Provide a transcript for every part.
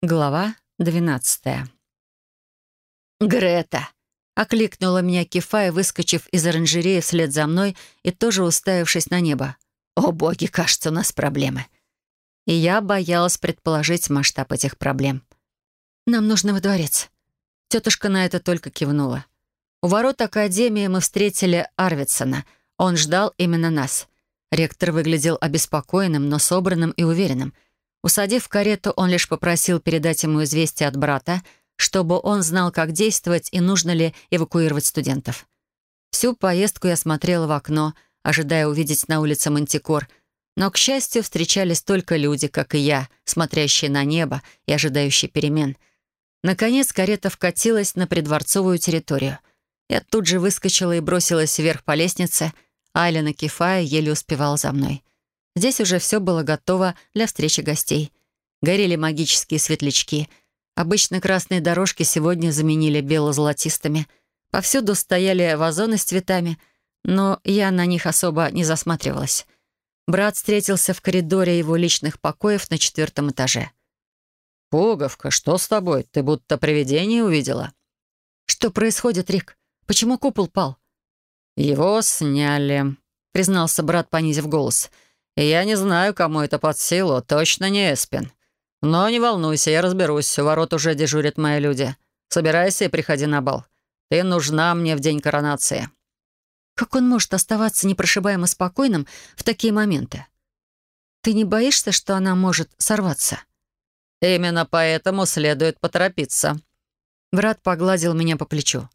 Глава двенадцатая. «Грета!» — окликнула меня Кефая, выскочив из оранжереи вслед за мной и тоже уставившись на небо. «О боги, кажется, у нас проблемы!» И я боялась предположить масштаб этих проблем. «Нам нужно во дворец». Тетушка на это только кивнула. У ворот Академии мы встретили Арвидсона. Он ждал именно нас. Ректор выглядел обеспокоенным, но собранным и уверенным — Усадив в карету, он лишь попросил передать ему известие от брата, чтобы он знал, как действовать и нужно ли эвакуировать студентов. Всю поездку я смотрела в окно, ожидая увидеть на улице мантикор, но, к счастью, встречались только люди, как и я, смотрящие на небо и ожидающие перемен. Наконец карета вкатилась на придворцовую территорию. Я тут же выскочила и бросилась вверх по лестнице, а Айлена Кефая еле успевала за мной. Здесь уже все было готово для встречи гостей. Горели магические светлячки. Обычно красные дорожки сегодня заменили бело-золотистыми. Повсюду стояли вазоны с цветами, но я на них особо не засматривалась. Брат встретился в коридоре его личных покоев на четвертом этаже. «Пуговка, что с тобой? Ты будто привидение увидела?» «Что происходит, Рик? Почему купол пал?» «Его сняли», — признался брат, понизив голос. «Я я не знаю, кому это под силу, точно не Эспин. Но не волнуйся, я разберусь, у ворот уже дежурят мои люди. Собирайся и приходи на бал. Ты нужна мне в день коронации». Как он может оставаться непрошибаемо спокойным в такие моменты? Ты не боишься, что она может сорваться? Именно поэтому следует поторопиться. Брат погладил меня по плечу.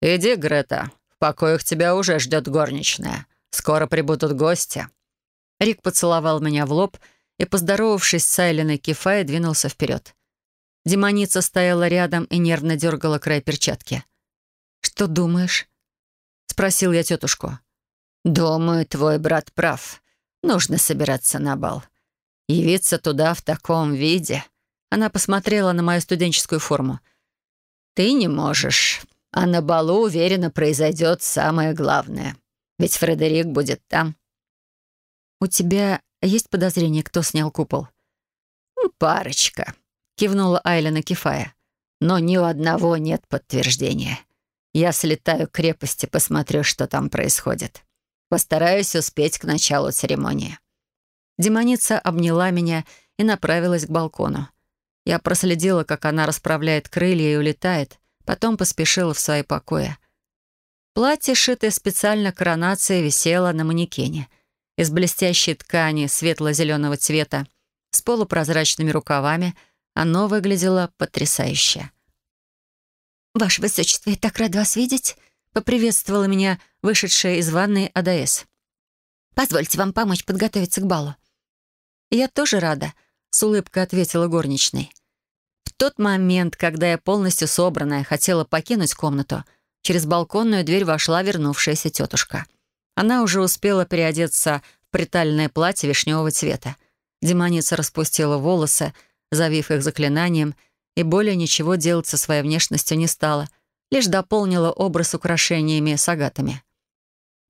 «Иди, Грета, в покоях тебя уже ждет горничная. Скоро прибудут гости». Рик поцеловал меня в лоб и, поздоровавшись с Айленой Кефай, двинулся вперед. Демоница стояла рядом и нервно дергала край перчатки. «Что думаешь?» — спросил я тетушку. «Думаю, твой брат прав. Нужно собираться на бал. Явиться туда в таком виде...» Она посмотрела на мою студенческую форму. «Ты не можешь, а на балу, уверенно, произойдет самое главное. Ведь Фредерик будет там. «У тебя есть подозрение, кто снял купол?» «Парочка», — кивнула Айля на Кефая. «Но ни у одного нет подтверждения. Я слетаю к крепости, посмотрю, что там происходит. Постараюсь успеть к началу церемонии». Демоница обняла меня и направилась к балкону. Я проследила, как она расправляет крылья и улетает, потом поспешила в свои покои. Платье, шитое специально коронацией, висело на манекене — из блестящей ткани светло-зеленого цвета с полупрозрачными рукавами оно выглядело потрясающе. «Ваше Высочество, я так рад вас видеть!» — поприветствовала меня вышедшая из ванной АДС. «Позвольте вам помочь подготовиться к балу». «Я тоже рада», — с улыбкой ответила горничной. В тот момент, когда я полностью собранная хотела покинуть комнату, через балконную дверь вошла вернувшаяся тетушка — она уже успела переодеться в притальное платье вишневого цвета. Демоница распустила волосы, завив их заклинанием, и более ничего делать со своей внешностью не стала, лишь дополнила образ украшениями с агатами.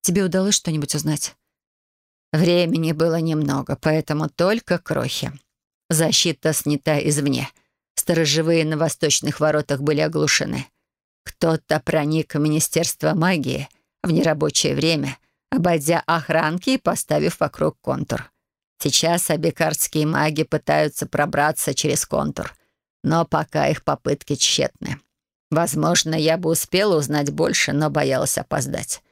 «Тебе удалось что-нибудь узнать?» «Времени было немного, поэтому только крохи. Защита снята извне. Сторожевые на восточных воротах были оглушены. Кто-то проник в Министерство магии в нерабочее время — обойдя охранки и поставив вокруг контур. Сейчас абикардские маги пытаются пробраться через контур, но пока их попытки тщетны. Возможно, я бы успела узнать больше, но боялась опоздать.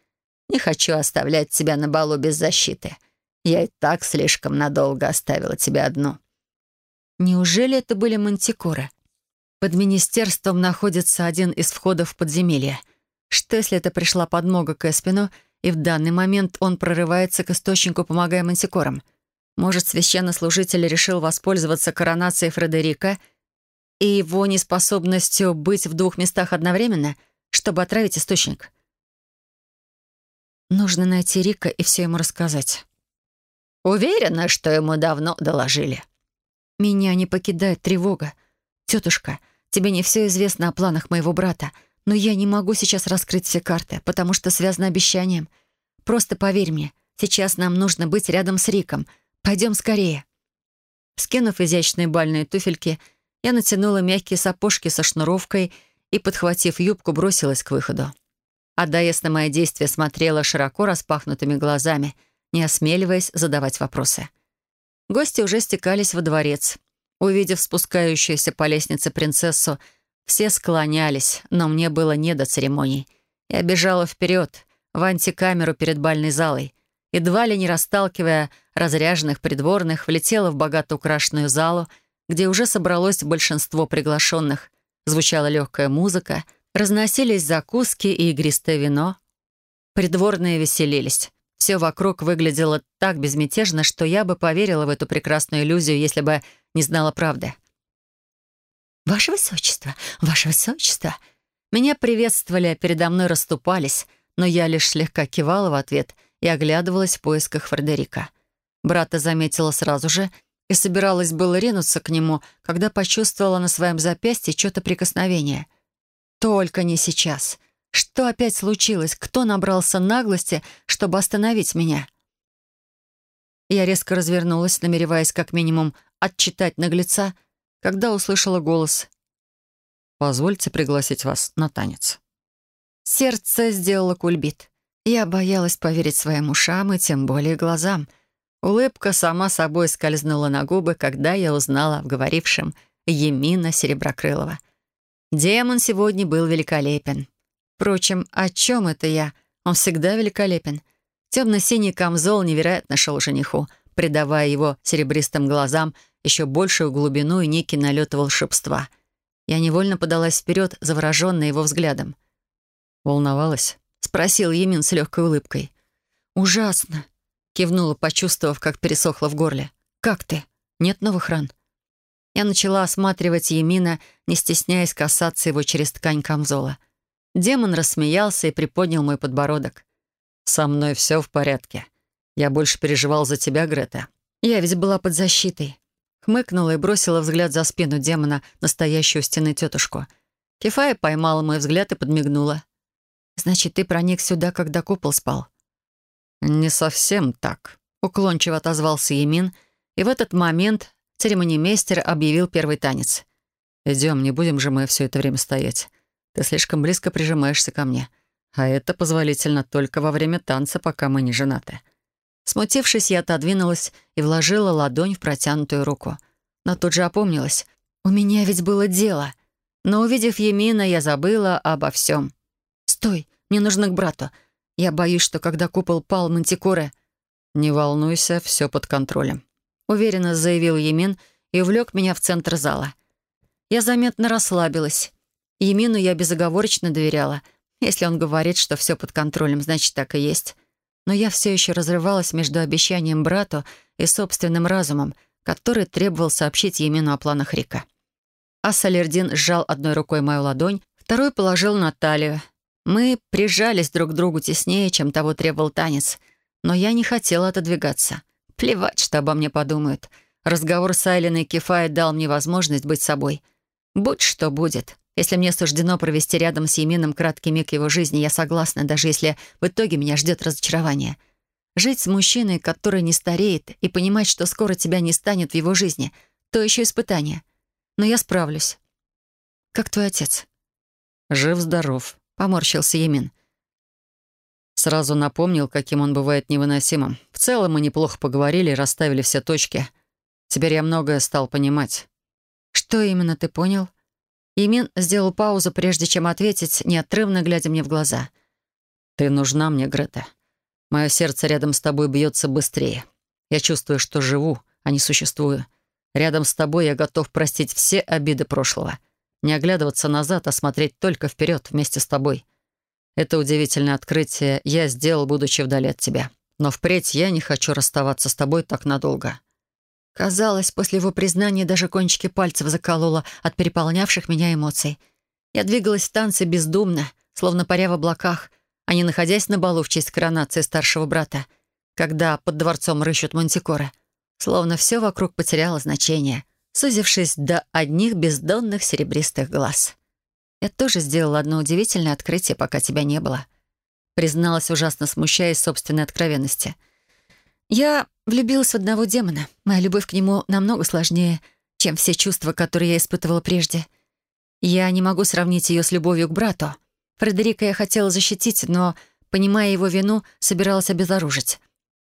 Не хочу оставлять тебя на балу без защиты. Я и так слишком надолго оставила тебя одну». Неужели это были мантикоры? Под министерством находится один из входов в подземелье. Что, если это пришла подмога к Эспину — и в данный момент он прорывается к источнику, помогая мантикорам. Может, священнослужитель решил воспользоваться коронацией Фредерика и его неспособностью быть в двух местах одновременно, чтобы отравить источник? Нужно найти Рика и все ему рассказать. Уверена, что ему давно доложили. Меня не покидает тревога. Тетушка, тебе не все известно о планах моего брата — но я не могу сейчас раскрыть все карты, потому что связано обещанием. Просто поверь мне, сейчас нам нужно быть рядом с Риком. Пойдем скорее». Скинув изящные бальные туфельки, Я натянула мягкие сапожки со шнуровкой и, подхватив юбку, бросилась к выходу. Адаес на мои действия смотрела широко распахнутыми глазами, не осмеливаясь задавать вопросы. Гости уже стекались во дворец. Увидев спускающуюся по лестнице принцессу, все склонялись, но мне было не до церемоний. Я бежала вперед, в антикамеру перед бальной залой. Едва ли не расталкивая разряженных придворных, влетела в богато украшенную залу, где уже собралось большинство приглашенных. Звучала легкая музыка, разносились закуски и игристое вино. Придворные веселились. Все вокруг выглядело так безмятежно, что я бы поверила в эту прекрасную иллюзию, если бы не знала правды. «Ваше Высочество! Ваше Высочество!» Меня приветствовали, а передо мной расступались, но я лишь слегка кивала в ответ и оглядывалась в поисках Фредерика. Брата заметила сразу же и собиралась было ринуться к нему, когда почувствовала на своем запястье что-то прикосновение. Только не сейчас. Что опять случилось? Кто набрался наглости, чтобы остановить меня? Я резко развернулась, намереваясь как минимум отчитать наглеца, когда услышала голос. «Позвольте пригласить вас на танец». Сердце сделало кульбит. Я боялась поверить своим ушам и тем более глазам. Улыбка сама собой скользнула на губы, когда я узнала в говорившем Емина Сереброкрылова. Демон сегодня был великолепен. Впрочем, о чем это я? Он всегда великолепен. Темно-синий камзол невероятно шел жениху, придавая его серебристым глазам еще большую глубину и некий налет волшебства. Я невольно подалась вперед, завороженная его взглядом. «Волновалась?» — спросил Емин с легкой улыбкой. «Ужасно!» — кивнула, почувствовав, как пересохло в горле. «Как ты? Нет новых ран?» Я начала осматривать Емина, не стесняясь касаться его через ткань камзола. Демон рассмеялся и приподнял мой подбородок. «Со мной все в порядке. Я больше переживал за тебя, Грета. Я ведь была под защитой хмыкнула и бросила взгляд за спину демона, настоящую стены тетушку. Кефая поймала мой взгляд и подмигнула. «Значит, ты проник сюда, когда купол спал?» «Не совсем так», — уклончиво отозвался Емин, и в этот момент церемонимейстер объявил первый танец. «Идем, не будем же мы все это время стоять. Ты слишком близко прижимаешься ко мне. А это позволительно только во время танца, пока мы не женаты. Смутившись, я отодвинулась и вложила ладонь в протянутую руку. Но тут же опомнилась. У меня ведь было дело. Но, увидев Емина, я забыла обо всем. «Стой, мне нужно к брату. Я боюсь, что когда купол пал Мантикоры...» «Не волнуйся, все под контролем», — уверенно заявил Емин и увлек меня в центр зала. Я заметно расслабилась. Емину я безоговорочно доверяла. Если он говорит, что все под контролем, значит, так и есть но я все еще разрывалась между обещанием брату и собственным разумом, который требовал сообщить Емину о планах Рика. Ассалердин сжал одной рукой мою ладонь, второй положил на талию. Мы прижались друг к другу теснее, чем того требовал танец, но я не хотела отодвигаться. Плевать, что обо мне подумают. Разговор с Айлиной Кефай дал мне возможность быть собой. Будь что будет. Если мне суждено провести рядом с Емином краткий миг его жизни, я согласна, даже если в итоге меня ждет разочарование. Жить с мужчиной, который не стареет, и понимать, что скоро тебя не станет в его жизни, то еще испытание. Но я справлюсь. Как твой отец? Жив-здоров, поморщился Емин. Сразу напомнил, каким он бывает невыносимым. В целом мы неплохо поговорили и расставили все точки. Теперь я многое стал понимать. Что именно ты понял? Емин сделал паузу, прежде чем ответить, неотрывно глядя мне в глаза. «Ты нужна мне, Грета. Мое сердце рядом с тобой бьется быстрее. Я чувствую, что живу, а не существую. Рядом с тобой я готов простить все обиды прошлого. Не оглядываться назад, а смотреть только вперед вместе с тобой. Это удивительное открытие я сделал, будучи вдали от тебя. Но впредь я не хочу расставаться с тобой так надолго. Казалось, после его признания даже кончики пальцев заколола от переполнявших меня эмоций. Я двигалась в танце бездумно, словно паря в облаках, а не находясь на балу в честь коронации старшего брата, когда под дворцом рыщут мантикоры. Словно все вокруг потеряло значение, сузившись до одних бездонных серебристых глаз. Я тоже сделала одно удивительное открытие, пока тебя не было. Призналась, ужасно смущаясь собственной откровенности. Я влюбилась в одного демона. Моя любовь к нему намного сложнее, чем все чувства, которые я испытывала прежде. Я не могу сравнить ее с любовью к брату. Фредерика я хотела защитить, но, понимая его вину, собиралась обезоружить.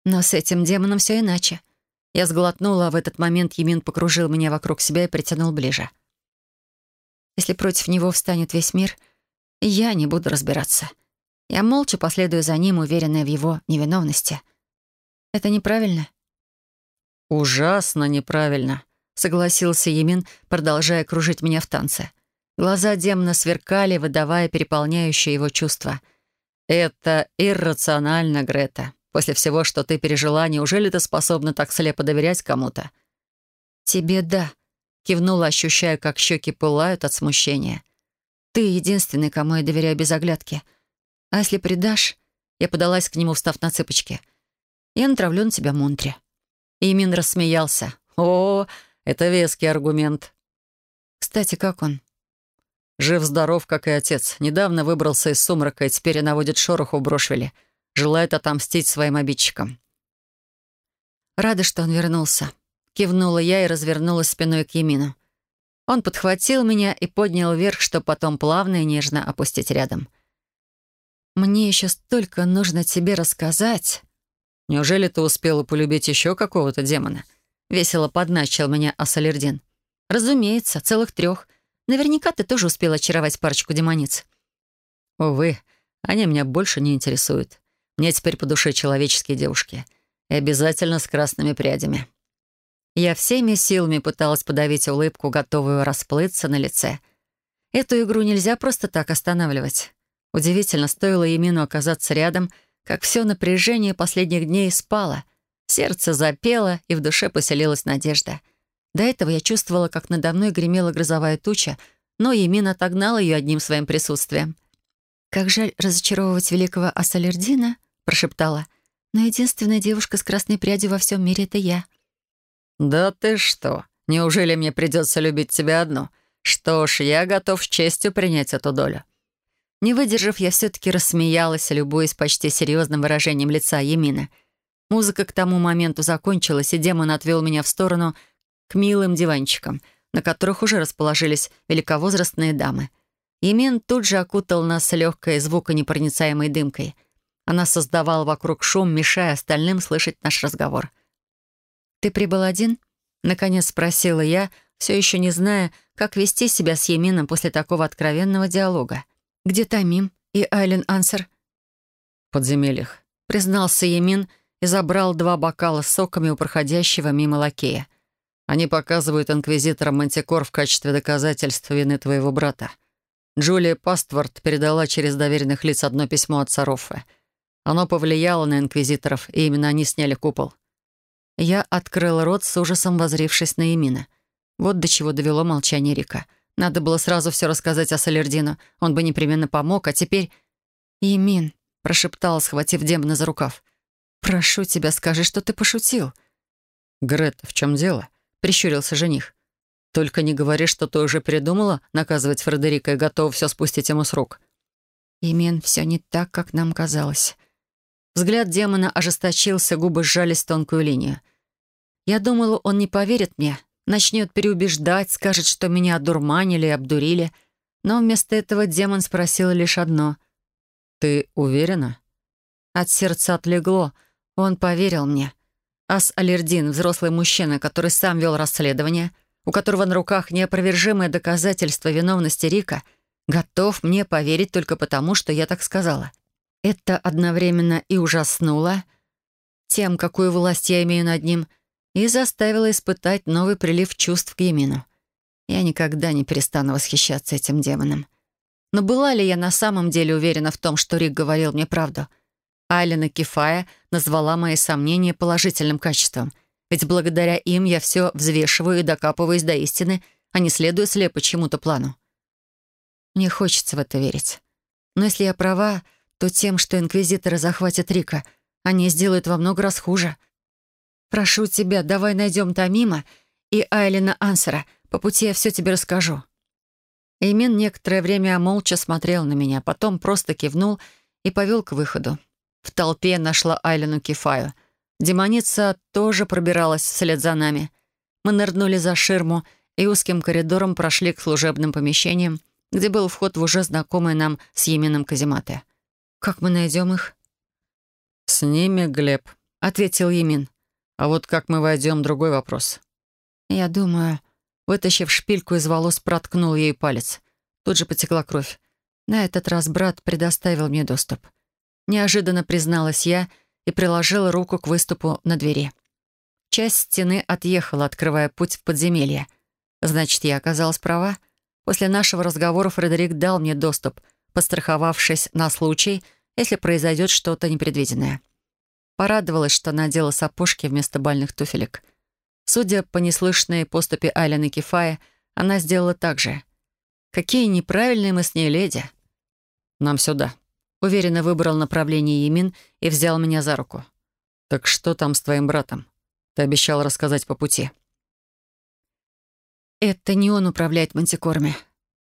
Но с этим демоном все иначе. Я сглотнула, а в этот момент Емин покружил меня вокруг себя и притянул ближе. Если против него встанет весь мир, я не буду разбираться. Я молча последую за ним, уверенная в его невиновности. Это неправильно? «Ужасно неправильно», — согласился Емин, продолжая кружить меня в танце. Глаза демона сверкали, выдавая переполняющие его чувства. «Это иррационально, Грета. После всего, что ты пережила, неужели ты способна так слепо доверять кому-то?» «Тебе да», — кивнула, ощущая, как щеки пылают от смущения. «Ты единственный, кому я доверяю без оглядки. А если предашь...» Я подалась к нему, встав на цыпочки. «Я натравлю на тебя Монтре». Имин рассмеялся. «О, это веский аргумент». «Кстати, как он?» Жив-здоров, как и отец. Недавно выбрался из сумрака и теперь наводит шороху в Брошвилле. Желает отомстить своим обидчикам. Рада, что он вернулся. Кивнула я и развернулась спиной к Емину. Он подхватил меня и поднял вверх, чтобы потом плавно и нежно опустить рядом. «Мне еще столько нужно тебе рассказать». «Неужели ты успела полюбить еще какого-то демона?» Весело подначил меня Ассалердин. «Разумеется, целых трех. Наверняка ты тоже успел очаровать парочку демониц». «Увы, они меня больше не интересуют. Мне теперь по душе человеческие девушки. И обязательно с красными прядями». Я всеми силами пыталась подавить улыбку, готовую расплыться на лице. Эту игру нельзя просто так останавливать. Удивительно, стоило Емину оказаться рядом, как все напряжение последних дней спало. Сердце запело, и в душе поселилась надежда. До этого я чувствовала, как надо мной гремела грозовая туча, но Емин отогнал ее одним своим присутствием. «Как жаль разочаровывать великого Ассалердина», — прошептала. «Но единственная девушка с красной прядью во всем мире — это я». «Да ты что? Неужели мне придется любить тебя одну? Что ж, я готов с честью принять эту долю». Не выдержав, я все-таки рассмеялась, любуясь почти серьезным выражением лица Емина. Музыка к тому моменту закончилась, и демон отвел меня в сторону к милым диванчикам, на которых уже расположились великовозрастные дамы. Емин тут же окутал нас легкой звуконепроницаемой дымкой. Она создавала вокруг шум, мешая остальным слышать наш разговор. «Ты прибыл один?» — наконец спросила я, все еще не зная, как вести себя с Емином после такого откровенного диалога. «Где Тамим и Айлен Ансер?» «В подземельях», — признался Емин и забрал два бокала с соками у проходящего мимо лакея. «Они показывают инквизиторам Мантикор в качестве доказательства вины твоего брата. Джулия Пастворд передала через доверенных лиц одно письмо от Сароффе. Оно повлияло на инквизиторов, и именно они сняли купол». Я открыл рот с ужасом, возрившись на Емина. Вот до чего довело молчание Рика — надо было сразу все рассказать о Салердину. Он бы непременно помог, а теперь... «Емин», — прошептал, схватив демона за рукав. «Прошу тебя, скажи, что ты пошутил». «Грета, в чем дело?» — прищурился жених. «Только не говори, что ты уже придумала наказывать Фредерика и готова все спустить ему с рук». «Имен, все не так, как нам казалось». Взгляд демона ожесточился, губы сжались в тонкую линию. Я думала, он не поверит мне, начнет переубеждать, скажет, что меня одурманили и обдурили. Но вместо этого демон спросил лишь одно. «Ты уверена?» От сердца отлегло. Он поверил мне. Ас Алердин, взрослый мужчина, который сам вел расследование, у которого на руках неопровержимое доказательство виновности Рика, готов мне поверить только потому, что я так сказала. Это одновременно и ужаснуло тем, какую власть я имею над ним — и заставила испытать новый прилив чувств к Емину. Я никогда не перестану восхищаться этим демоном. Но была ли я на самом деле уверена в том, что Рик говорил мне правду? Айлена Кефая назвала мои сомнения положительным качеством, ведь благодаря им я все взвешиваю и докапываюсь до истины, а не следую слепо чему-то плану. Мне хочется в это верить. Но если я права, то тем, что инквизиторы захватят Рика, они сделают во много раз хуже — Прошу тебя, давай найдем Тамима и Айлина Ансера. По пути я все тебе расскажу». Эймен некоторое время молча смотрел на меня, потом просто кивнул и повел к выходу. В толпе нашла Айлину Кефаю. Демоница тоже пробиралась вслед за нами. Мы нырнули за ширму и узким коридором прошли к служебным помещениям, где был вход в уже знакомые нам с Йеменом казематы. «Как мы найдем их?» «С ними, Глеб», — ответил Емин. «А вот как мы войдем, другой вопрос». «Я думаю...» Вытащив шпильку из волос, проткнул ей палец. Тут же потекла кровь. На этот раз брат предоставил мне доступ. Неожиданно призналась я и приложила руку к выступу на двери. Часть стены отъехала, открывая путь в подземелье. Значит, я оказалась права. После нашего разговора Фредерик дал мне доступ, постраховавшись на случай, если произойдет что-то непредвиденное. Порадовалась, что надела сапожки вместо бальных туфелек. Судя по неслышной поступе Айлен Кефая, она сделала так же. Какие неправильные мы с ней леди. Нам сюда. Уверенно выбрал направление Емин и взял меня за руку. «Так что там с твоим братом? Ты обещал рассказать по пути». «Это не он управляет мантикорами».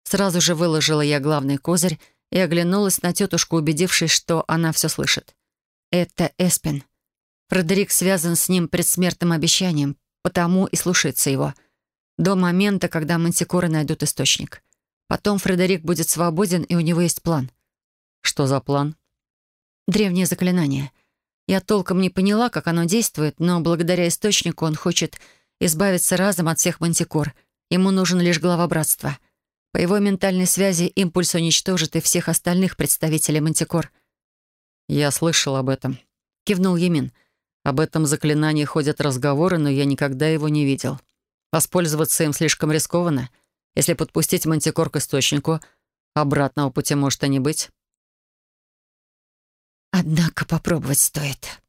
Сразу же выложила я главный козырь и оглянулась на тетушку, убедившись, что она все слышит. «Это Эспин. Фредерик связан с ним предсмертным обещанием, потому и слушается его. До момента, когда мантикоры найдут источник. Потом Фредерик будет свободен, и у него есть план». «Что за план?» «Древнее заклинание. Я толком не поняла, как оно действует, но благодаря источнику он хочет избавиться разом от всех мантикор — Ему нужен лишь глава братства. По его ментальной связи импульс уничтожит и всех остальных представителей Мантикор. «Я слышал об этом», — кивнул Емин. «Об этом заклинании ходят разговоры, но я никогда его не видел. Воспользоваться им слишком рискованно. Если подпустить Мантикор к источнику, обратного пути может и не быть». «Однако попробовать стоит».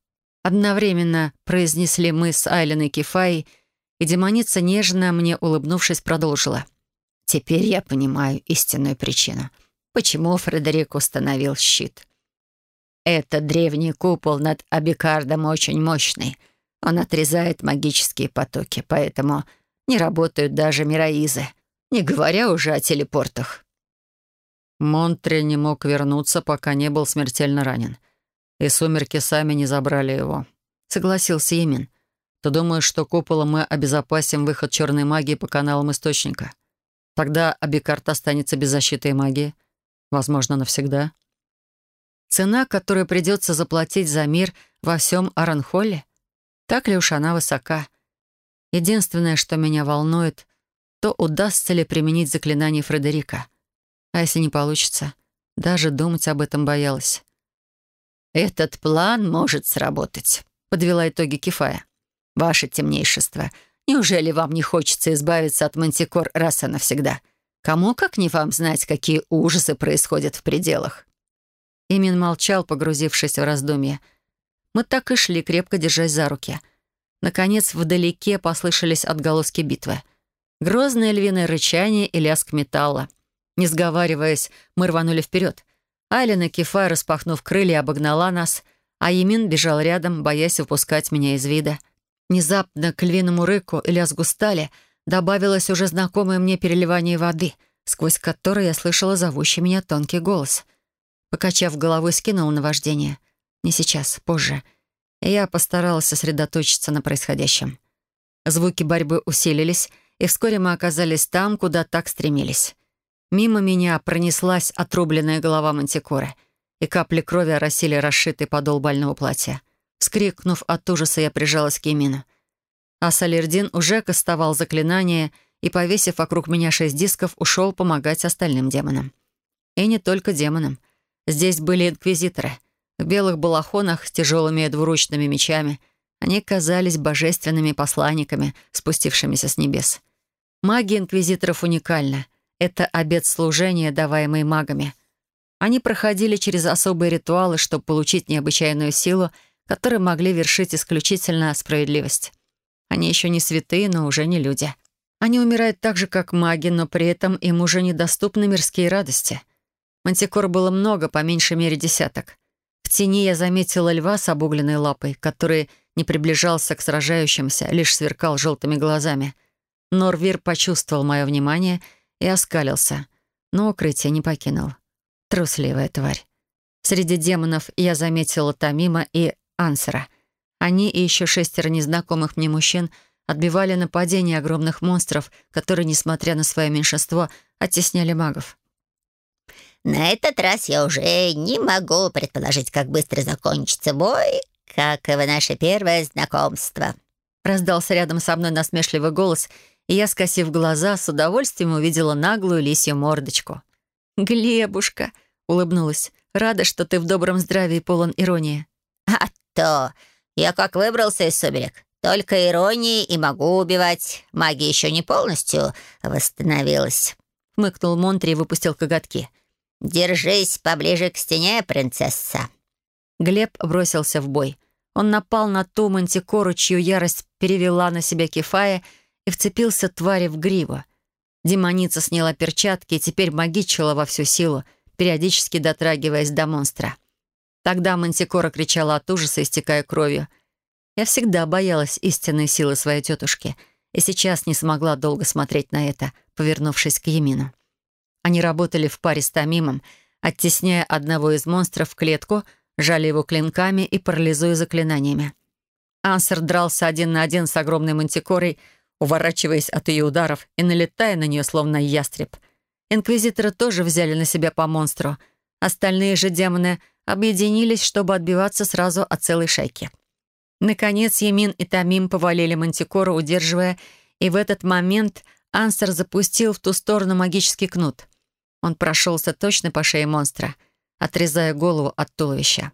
Одновременно произнесли мы с Айлен и Кефай — и демоница, нежно мне улыбнувшись, продолжила. «Теперь я понимаю истинную причину, почему Фредерик установил щит. Этот древний купол над Абикардом очень мощный. Он отрезает магические потоки, поэтому не работают даже мироизы, не говоря уже о телепортах». Монтри не мог вернуться, пока не был смертельно ранен. И сумерки сами не забрали его. Согласился Емин. Ты думаешь, что куполом мы обезопасим выход черной магии по каналам источника? Тогда Абикарт останется без защиты и магии. Возможно, навсегда. Цена, которую придется заплатить за мир во всем Аранхолле? Так ли уж она высока? Единственное, что меня волнует, то удастся ли применить заклинание Фредерика. А если не получится? Даже думать об этом боялась. «Этот план может сработать», — подвела итоги Кефая. «Ваше темнейшество, неужели вам не хочется избавиться от мантикор раз и навсегда? Кому, как не вам, знать, какие ужасы происходят в пределах?» Имин молчал, погрузившись в раздумья. Мы так и шли, крепко держась за руки. Наконец, вдалеке послышались отголоски битвы. Грозное львиное рычание и лязг металла. Не сговариваясь, мы рванули вперед. Айлина Кефа, распахнув крылья, обогнала нас, а Емин бежал рядом, боясь упускать меня из вида. Внезапно к львиному рыку и лязгу стали добавилось уже знакомое мне переливание воды, сквозь которое я слышала зовущий меня тонкий голос. Покачав головой, скинула на вождение. Не сейчас, позже. я постаралась сосредоточиться на происходящем. Звуки борьбы усилились, и вскоре мы оказались там, куда так стремились. Мимо меня пронеслась отрубленная голова мантикоры, и капли крови оросили расшитый подол бального платья. Вскрикнув от ужаса, я прижалась к Емину. А Салердин уже кастовал заклинание и, повесив вокруг меня шесть дисков, ушел помогать остальным демонам. И не только демонам. Здесь были инквизиторы. В белых балахонах с тяжелыми двуручными мечами. Они казались божественными посланниками, спустившимися с небес. Магия инквизиторов уникальна. Это обет служения, даваемый магами. Они проходили через особые ритуалы, чтобы получить необычайную силу — которые могли вершить исключительно справедливость. Они еще не святые, но уже не люди. Они умирают так же, как маги, но при этом им уже недоступны мирские радости. Мантикор было много, по меньшей мере десяток. В тени я заметила льва с обугленной лапой, который не приближался к сражающимся, лишь сверкал желтыми глазами. Норвир почувствовал мое внимание и оскалился, но укрытие не покинул. Трусливая тварь. Среди демонов я заметила Тамима и Ансера. Они и еще шестеро незнакомых мне мужчин отбивали нападение огромных монстров, которые, несмотря на свое меньшинство, оттесняли магов. «На этот раз я уже не могу предположить, как быстро закончится бой, как и в наше первое знакомство», раздался рядом со мной насмешливый голос, и я, скосив глаза, с удовольствием увидела наглую лисью мордочку. «Глебушка!» — улыбнулась. «Рада, что ты в добром здравии полон иронии». «А то! Я как выбрался из сумерек, только иронии и могу убивать. Магия еще не полностью восстановилась», — хмыкнул Монтри и выпустил коготки. «Держись поближе к стене, принцесса». Глеб бросился в бой. Он напал на ту мантикору, чью ярость перевела на себя Кефая, и вцепился твари в гриву. Демоница сняла перчатки и теперь магичила во всю силу, периодически дотрагиваясь до монстра. Тогда мантикора кричала от ужаса, истекая кровью. Я всегда боялась истинной силы своей тетушки и сейчас не смогла долго смотреть на это, повернувшись к Емину. Они работали в паре с Томимом, оттесняя одного из монстров в клетку — жали его клинками и парализуя заклинаниями. Ансер дрался один на один с огромной мантикорой, уворачиваясь от ее ударов и налетая на нее, словно ястреб. Инквизиторы тоже взяли на себя по монстру. Остальные же демоны объединились, чтобы отбиваться сразу от целой шайки. Наконец, Емин и Тамим повалили мантикору, удерживая, и в этот момент Ансер запустил в ту сторону магический кнут. Он прошелся точно по шее монстра — отрезая голову от туловища.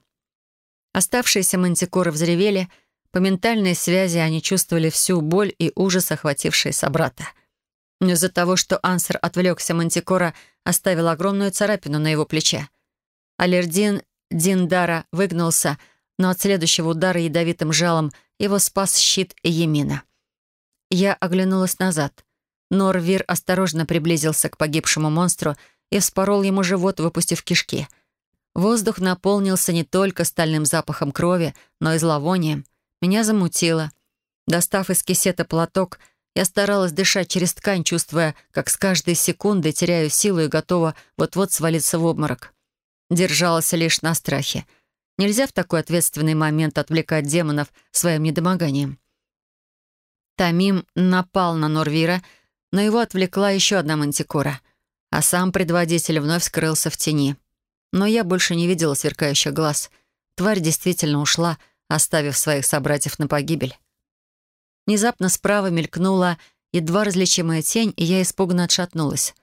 Оставшиеся мантикоры взревели, по ментальной связи они чувствовали всю боль и ужас, охвативший собрата. Но из-за того, что Ансер отвлекся, мантикора оставил огромную царапину на его плече. Алердин Диндара выгнулся, но от следующего удара ядовитым жалом его спас щит Емина. Я оглянулась назад. Норвир осторожно приблизился к погибшему монстру и вспорол ему живот, выпустив кишки — Воздух наполнился не только стальным запахом крови, но и зловонием. Меня замутило. Достав из кисета платок, я старалась дышать через ткань, чувствуя, как с каждой секундой теряю силу и готова вот-вот свалиться в обморок. Держалась лишь на страхе. Нельзя в такой ответственный момент отвлекать демонов своим недомоганием. Тамим напал на Норвира, но его отвлекла еще одна мантикора, а сам предводитель вновь скрылся в тени. Но я больше не видела сверкающих глаз. Тварь действительно ушла, оставив своих собратьев на погибель. Внезапно справа мелькнула едва различимая тень, и я испуганно отшатнулась.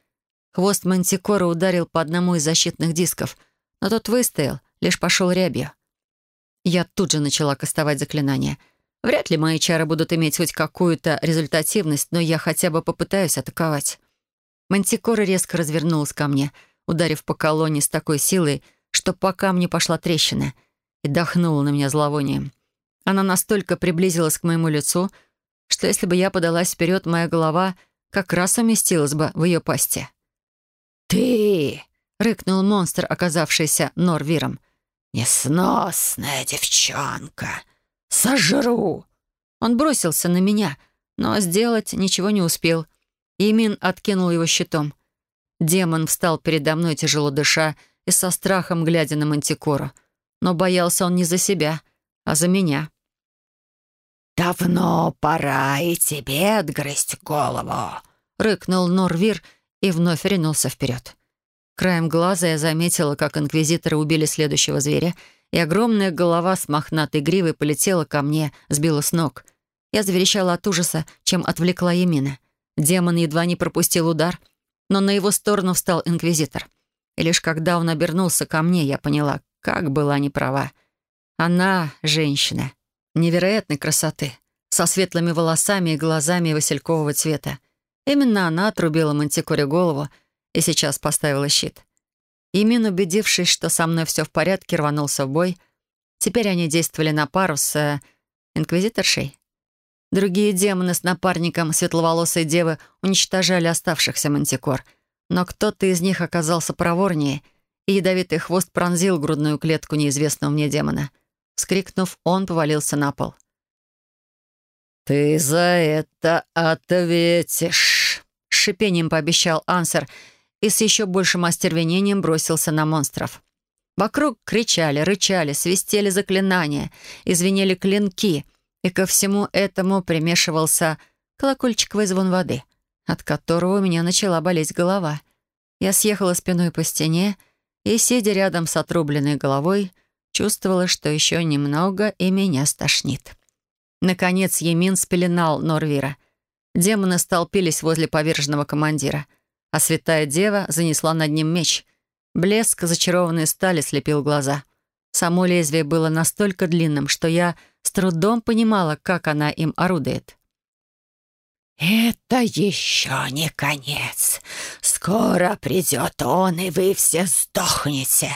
Хвост мантикора ударил по одному из защитных дисков, но тот выстоял, лишь пошел рябью. Я тут же начала кастовать заклинания. Вряд ли мои чары будут иметь хоть какую-то результативность, но я хотя бы попытаюсь атаковать. Мантикора резко развернулась ко мне — ударив по колонне с такой силой, что по камню пошла трещина, и дохнула на меня зловонием. Она настолько приблизилась к моему лицу, что если бы я подалась вперед, моя голова как раз уместилась бы в ее пасти. «Ты!» — рыкнул монстр, оказавшийся Норвиром. «Несносная девчонка! Сожру!» Он бросился на меня, но сделать ничего не успел. Имин откинул его щитом. Демон встал передо мной, тяжело дыша, и со страхом глядя на Мантикору. Но боялся он не за себя, а за меня. «Давно пора и тебе отгрызть голову», — рыкнул Норвир и вновь ринулся вперед. Краем глаза я заметила, как инквизиторы убили следующего зверя, и огромная голова с мохнатой гривой полетела ко мне, сбила с ног. Я заверещала от ужаса, чем отвлекла Емина. Демон едва не пропустил удар, но на его сторону встал инквизитор. И лишь когда он обернулся ко мне, я поняла, как была неправа. Она — женщина. Невероятной красоты. Со светлыми волосами и глазами василькового цвета. Именно она отрубила мантикоре голову и сейчас поставила щит. Имин, убедившись, что со мной все в порядке, рванулся в бой. Теперь они действовали на пару с... Э, инквизиторшей. Другие демоны с напарником светловолосой девы уничтожали оставшихся мантикор, но кто-то из них оказался проворнее, и ядовитый хвост пронзил грудную клетку неизвестного мне демона. Вскрикнув, он повалился на пол. «Ты за это ответишь!» — шипением пообещал Ансер и с еще большим остервенением бросился на монстров. Вокруг кричали, рычали, свистели заклинания, извинели клинки — И ко всему этому примешивался колокольчиковый звон воды, от которого у меня начала болеть голова. Я съехала спиной по стене и, сидя рядом с отрубленной головой, чувствовала, что еще немного и меня стошнит. Наконец Емин спеленал Норвира. Демоны столпились возле поверженного командира, а святая дева занесла над ним меч. Блеск зачарованной стали слепил глаза. Само лезвие было настолько длинным, что я с трудом понимала, как она им орудует. «Это еще не конец. Скоро придет он, и вы все сдохнете.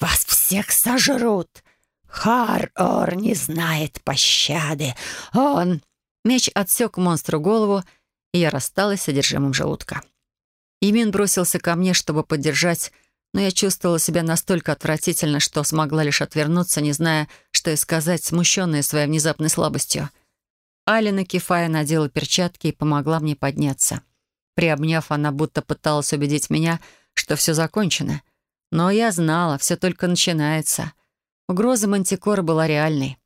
Вас всех сожрут. Хар-Ор не знает пощады. Он...» Меч отсек монстру голову, и я рассталась с содержимым желудка. Имин бросился ко мне, чтобы поддержать, но я чувствовала себя настолько отвратительно, что смогла лишь отвернуться, не зная, что и сказать, смущенная своей внезапной слабостью. Алина Кефая надела перчатки и помогла мне подняться. Приобняв, она будто пыталась убедить меня, что все закончено. Но я знала, все только начинается. Угроза Мантикора была реальной.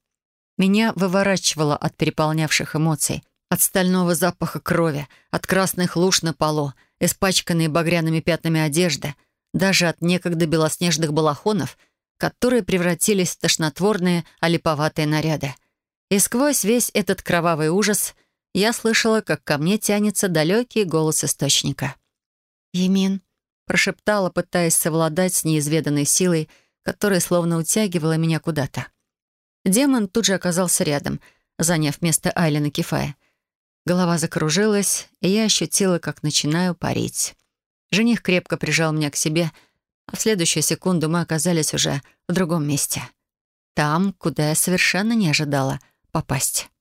Меня выворачивало от переполнявших эмоций, от стального запаха крови, от красных луж на полу, испачканной багряными пятнами одежды, даже от некогда белоснежных балахонов, которые превратились в тошнотворные, олиповатые наряды. И сквозь весь этот кровавый ужас я слышала, как ко мне тянется далекий голос источника. «Емин», — прошептала, пытаясь совладать с неизведанной силой, которая словно утягивала меня куда-то. Демон тут же оказался рядом, заняв место Айлина Кефая. Голова закружилась, и я ощутила, как начинаю парить. Жених крепко прижал меня к себе, а в следующую секунду мы оказались уже в другом месте. Там, куда я совершенно не ожидала — попасть.